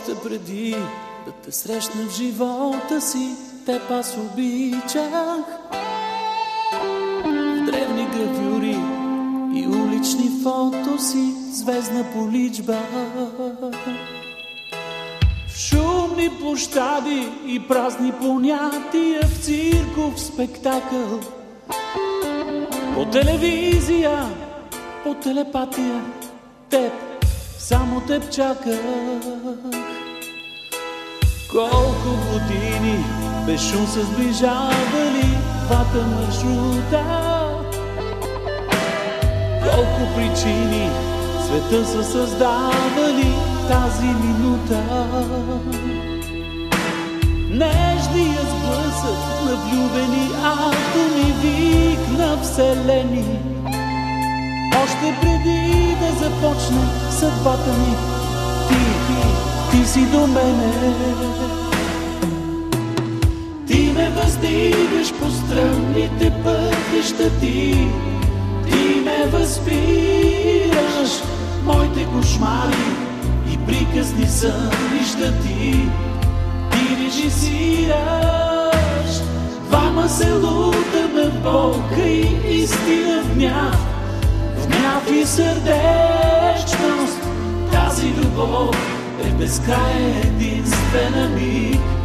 преди да те срещна в живота си, теб аз обичах. В древни гравюри и улични фотоси, звездна поличба. В шумни площади и празни понятия, в цирков спектакъл. По телевизия, по телепатия, теб, само теб чаках. Години без са сближавали двата маршрута. Колко причини света са създавали тази минута. Нежния сблъсък на влюбени атоми, вик на вселени. Още преди да започне съдбата ми, ти, ти, ти си до мене. Въздигаш по странните пътища ти, ти ме възпираш, моите кошмари и приказни сънища ти, ти режисираш. Двама се лутаме в болка и истина в гняв, в гняв и сърдечност. Тази любов е безкрайен единствена миг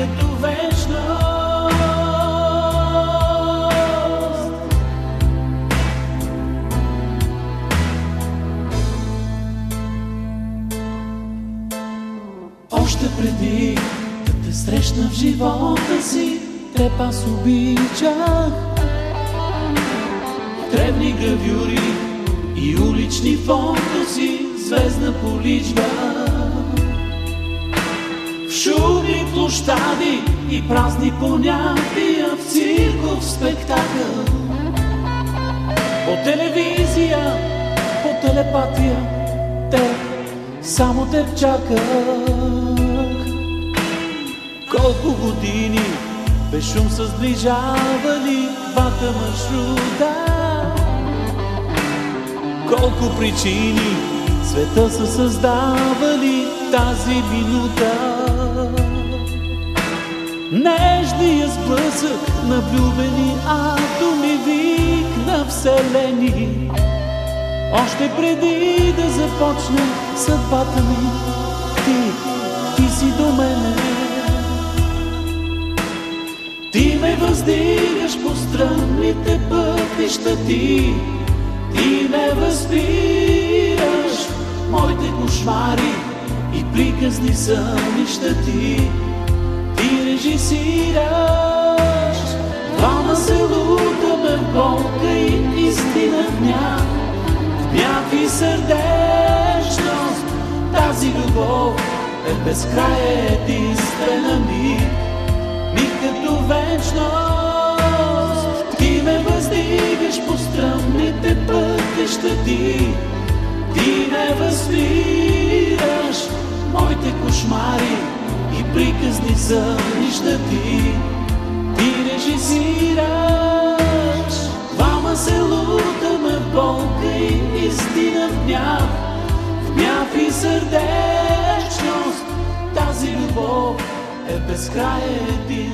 като вечност. Още преди да те срещна в живота си, теб аз обичах. Древни гравюри и улични фотоси, звездна поличба. Шумни площади и празни понятия, в цирков спектакъл. По телевизия, по телепатия, теб, само теб чаках. Колко години без шум са сближавали двата маршрута. Колко причини света са създавали тази минута. Нежния сблъсък на влюбени атоми, вик на вселени. Още преди да започне съдбата ми, ти, ти си до мене. Ти ме въздигаш по странните пътища ти, ти ме възпираш, моите кошмари и приказни сънища ти, ти режисираш. Двама се лутаме в болка и истина в гняв, гняв и сърдечност. Тази любов е безкрая единствена миг, миг като вечност. Ти ме въздигаш по стръмните пътища ти, ме възпираш, моите кошмари и приказни сънища ти, ти режисираш. Двама се лутаме в болка и истина в гняв, в гняв и сърдечност. Тази любов е безкрая един